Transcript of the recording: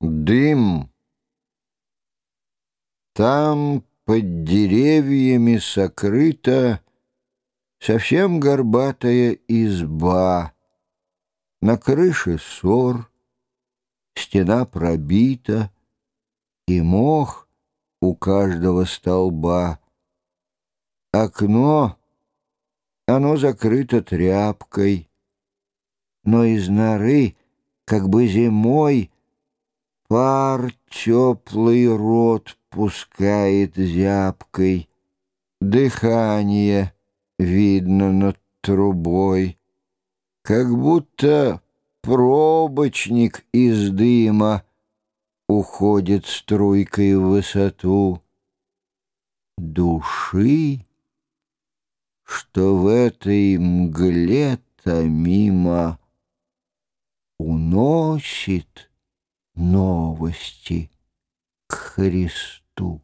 Дым. Там под деревьями сокрыта Совсем горбатая изба. На крыше сор, стена пробита, И мох у каждого столба. Окно, оно закрыто тряпкой, Но из норы, как бы зимой, Пар теплый рот пускает зябкой, Дыхание видно над трубой, Как будто пробочник из дыма Уходит струйкой в высоту. Души, что в этой мгле-то мимо Уносит новости к Христу.